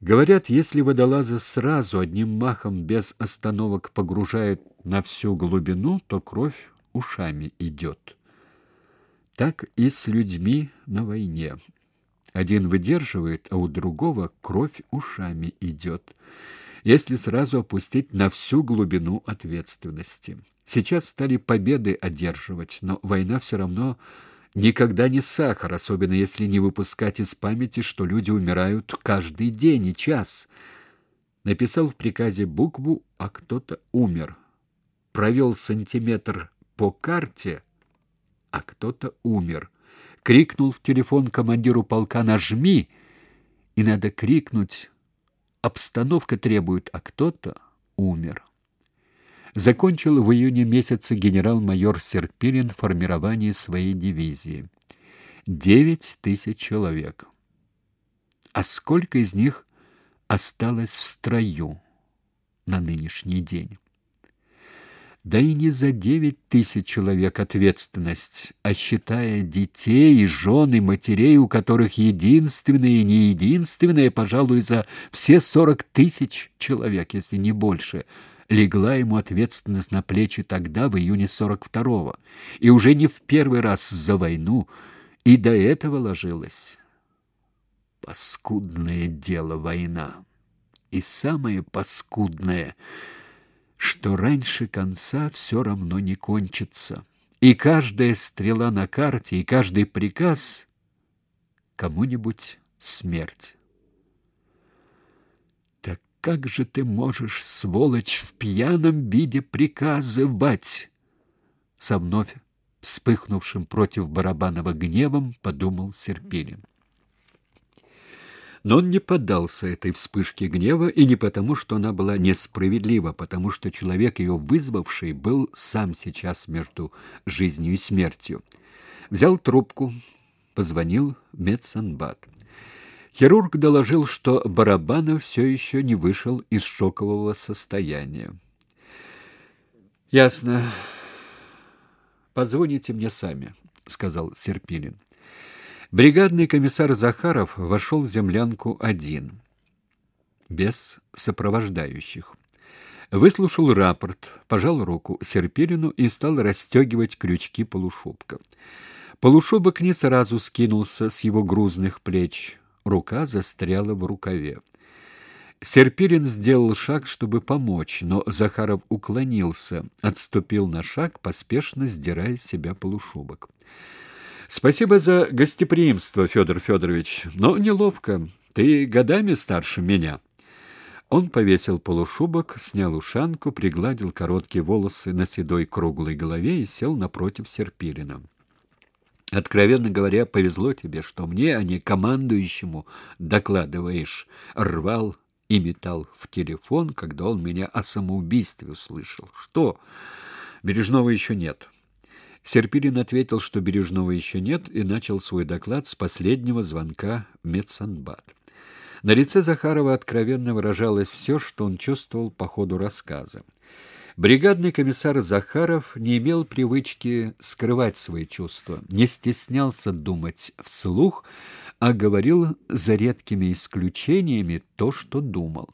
Говорят, если водолазы сразу одним махом без остановок погружают на всю глубину, то кровь ушами идет. Так и с людьми на войне. Один выдерживает, а у другого кровь ушами идет. Если сразу опустить на всю глубину ответственности. Сейчас стали победы одерживать, но война все равно Никогда не сахар, особенно если не выпускать из памяти, что люди умирают каждый день и час. Написал в приказе букву, а кто-то умер. Провел сантиметр по карте, а кто-то умер. Крикнул в телефон командиру полка «Нажми!» И надо крикнуть «Обстановка требует», а кто-то умер закончил в июне месяце генерал-майор Серпилин формирование своей дивизии. Девять тысяч человек. А сколько из них осталось в строю на нынешний день? Да и не за девять тысяч человек ответственность, а считая детей жен и матерей, у которых единственное и не единственное, пожалуй, за все сорок тысяч человек, если не больше – легла ему ответственность на плечи тогда, в июне 42-го, и уже не в первый раз за войну, и до этого ложилась. Паскудное дело война. И самое паскудное, что раньше конца все равно не кончится. И каждая стрела на карте, и каждый приказ кому-нибудь смерть. Как же ты можешь, сволочь, в пьяном виде приказывать? Со вновь вспыхнувшим против Барабанова гневом подумал Серпилин. Но он не поддался этой вспышке гнева, и не потому, что она была несправедлива, потому что человек, ее вызвавший, был сам сейчас между жизнью и смертью. Взял трубку, позвонил в медсанбат. Хирург доложил, что Барабанов все еще не вышел из шокового состояния. Ясно. Позвоните мне сами, сказал Серпилин. Бригадный комиссар Захаров вошел в землянку один, без сопровождающих. Выслушал рапорт, пожал руку Серпилину и стал расстегивать крючки полушубка. Полушубок не сразу скинулся с его грузных плеч рука застряла в рукаве. Серпирин сделал шаг, чтобы помочь, но Захаров уклонился, отступил на шаг, поспешно сдирая с себя полушубок. Спасибо за гостеприимство, Федор Федорович, но неловко. Ты годами старше меня. Он повесил полушубок, снял ушанку, пригладил короткие волосы на седой круглой голове и сел напротив Серпирина. Откровенно говоря, повезло тебе, что мне, а не командующему, докладываешь. Рвал и метал в телефон, когда он меня о самоубийстве услышал. Что? Бережного еще нет. Серпилин ответил, что Бережного еще нет, и начал свой доклад с последнего звонка в медсанбат. На лице Захарова откровенно выражалось все, что он чувствовал по ходу рассказа. Бригадный комиссар Захаров не имел привычки скрывать свои чувства, не стеснялся думать вслух, а говорил за редкими исключениями то, что думал.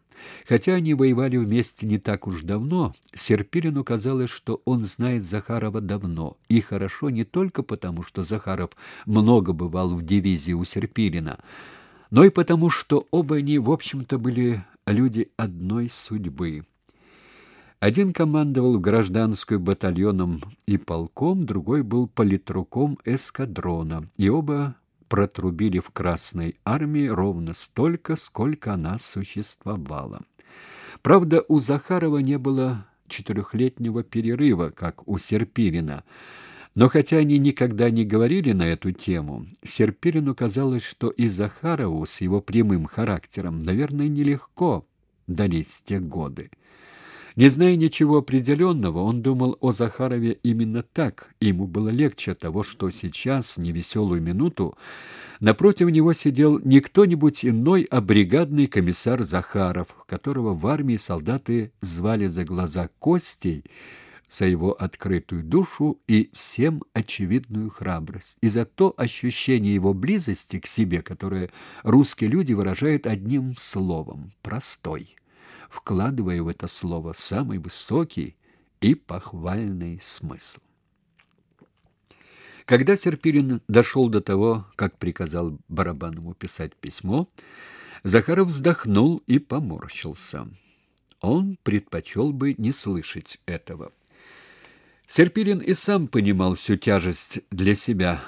Хотя они воевали вместе не так уж давно, Серпилину казалось, что он знает Захарова давно, и хорошо не только потому, что Захаров много бывал в дивизии у Серпилина, но и потому, что оба они, в общем-то, были люди одной судьбы. Один командовал гражданским батальоном и полком, другой был политруком эскадрона, и оба протрубили в Красной армии ровно столько, сколько она существовала. Правда, у Захарова не было четырехлетнего перерыва, как у Серпирина. Но хотя они никогда не говорили на эту тему, Серпирину казалось, что и Захарову с его прямым характером, наверное, нелегко дались те годы. Не зная ничего определенного, он думал о Захарове именно так, и ему было легче от того, что сейчас, в невеселую минуту, напротив него сидел не кто-нибудь иной, а бригадный комиссар Захаров, которого в армии солдаты звали за глаза Костей, за его открытую душу и всем очевидную храбрость, и за то ощущение его близости к себе, которое русские люди выражают одним словом простой, вкладывая в это слово самый высокий и похвальный смысл. Когда Серпирин дошел до того, как приказал Барабанову писать письмо, Захаров вздохнул и поморщился. Он предпочел бы не слышать этого. Серпирин и сам понимал всю тяжесть для себя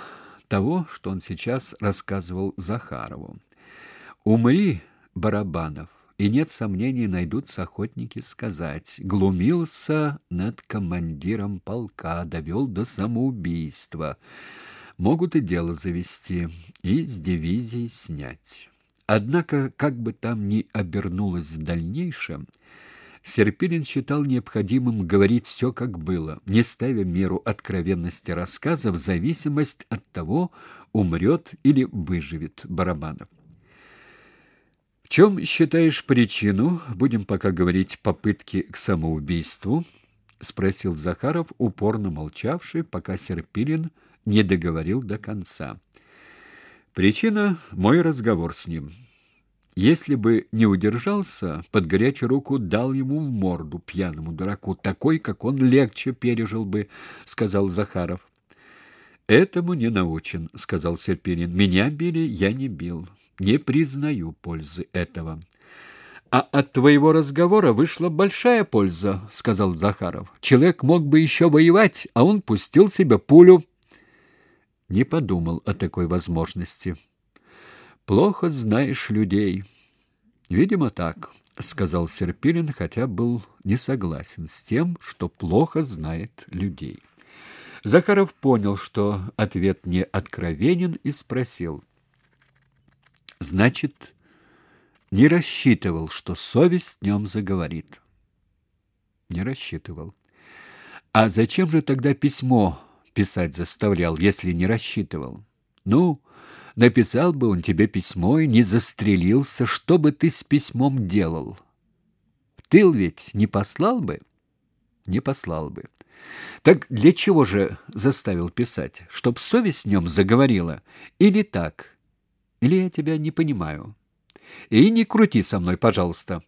того, что он сейчас рассказывал Захарову. «Умри, Барабанов, и нет сомнений, найдутся охотники сказать. Глумился над командиром полка, довел до самоубийства. Могут и дело завести, и с дивизии снять». Однако, как бы там ни обернулось в дальнейшем, Серпилин считал необходимым говорить все, как было, не ставя меру откровенности рассказа в зависимость от того, умрет или выживет Барабанов. Чем считаешь причину, будем пока говорить, попытки к самоубийству? спросил Захаров, упорно молчавший, пока Серпилин не договорил до конца. Причина мой разговор с ним. Если бы не удержался, под горячую руку дал ему в морду пьяному дураку, такой, как он легче пережил бы, сказал Захаров. Этому не научен, сказал Серпинин. Меня били, я не бил. Не признаю пользы этого. А от твоего разговора вышла большая польза, сказал Захаров. Человек мог бы еще воевать, а он пустил себе пулю не подумал о такой возможности. Плохо знаешь людей. Видимо, так, сказал Серпилин, хотя был не согласен с тем, что плохо знает людей. Захаров понял, что ответ не откровенен и спросил: "Значит, не рассчитывал, что совесть днем заговорит?" Не рассчитывал. А зачем же тогда письмо писать заставлял, если не рассчитывал. Ну, написал бы он тебе письмо и не застрелился, что бы ты с письмом делал? В тыл ведь не послал бы? Не послал бы. Так для чего же заставил писать? Чтоб совесть в нем заговорила? Или так? Или я тебя не понимаю? И не крути со мной, пожалуйста.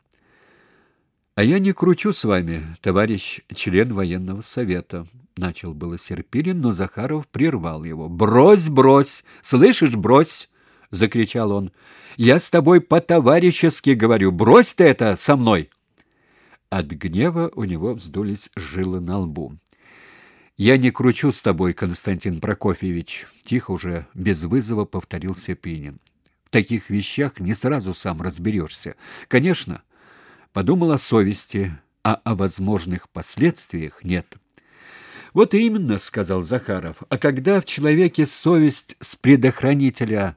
А я не кручу с вами, товарищ член военного совета, начал было Серпилин, но Захаров прервал его. Брось, брось, слышишь, брось, закричал он. Я с тобой по-товарищески говорю. Брось ты это со мной. От гнева у него вздулись жилы на лбу. Я не кручу с тобой, Константин Прокофьевич, тихо уже без вызова повторил Серпинин. В таких вещах не сразу сам разберешься. Конечно, подумал о совести, а о возможных последствиях нет. Вот именно, сказал Захаров. А когда в человеке совесть с предохранителя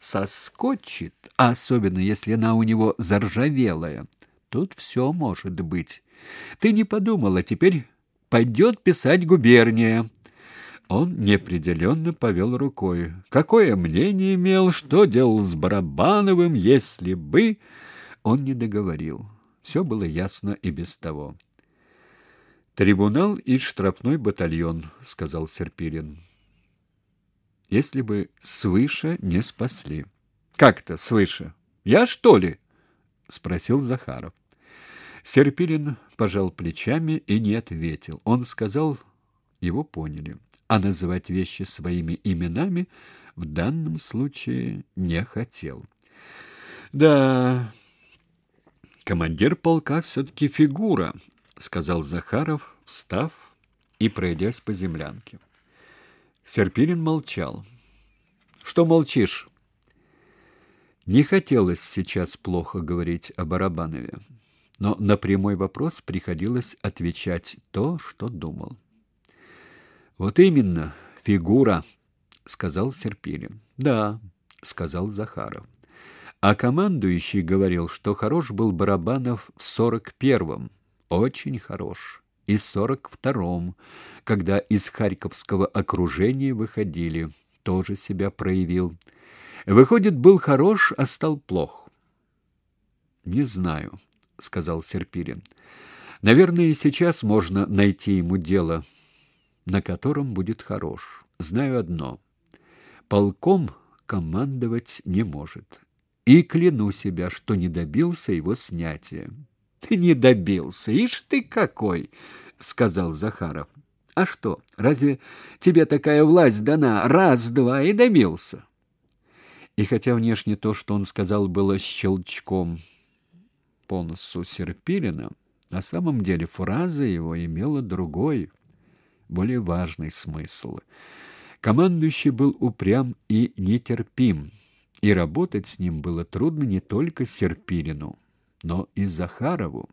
соскочит, а особенно если она у него заржавелая, тут все может быть. Ты не подумала, теперь пойдет писать губерния. Он неопределенно повел рукой. Какое мнение имел, что делал с Барабановым, если бы он не договорил. Все было ясно и без того. Трибунал и штрафной батальон, сказал Серпилин. Если бы свыше не спасли. Как-то свыше? Я что ли? Спросил Захаров. Серпилин пожал плечами и не ответил. Он сказал, его поняли, а называть вещи своими именами в данном случае не хотел. Да, Командир полка все-таки фигура, сказал Захаров, встав и пройдясь по землянке. Серпилин молчал. Что молчишь? Не хотелось сейчас плохо говорить о Барабанове, но на прямой вопрос приходилось отвечать то, что думал. Вот именно, фигура, сказал Серпилин. Да, сказал Захаров. А командующий говорил, что хорош был Барабанов в сорок первом, очень хорош, и сорок втором, когда из Харьковского окружения выходили, тоже себя проявил. Выходит, был хорош, а стал плох. Не знаю, сказал Серпилин. Наверное, сейчас можно найти ему дело, на котором будет хорош. Знаю одно. Полком командовать не может. И кляну себя, что не добился его снятия. Ты не добился, ишь ты какой, сказал Захаров. А что? Разве тебе такая власть дана? Раз, два и добился. И хотя внешне то, что он сказал, было щелчком по носу Серпилина, на самом деле фраза его имела другой, более важный смысл. Командующий был упрям и нетерпим, и работать с ним было трудно не только Серпилину, но и Захарову.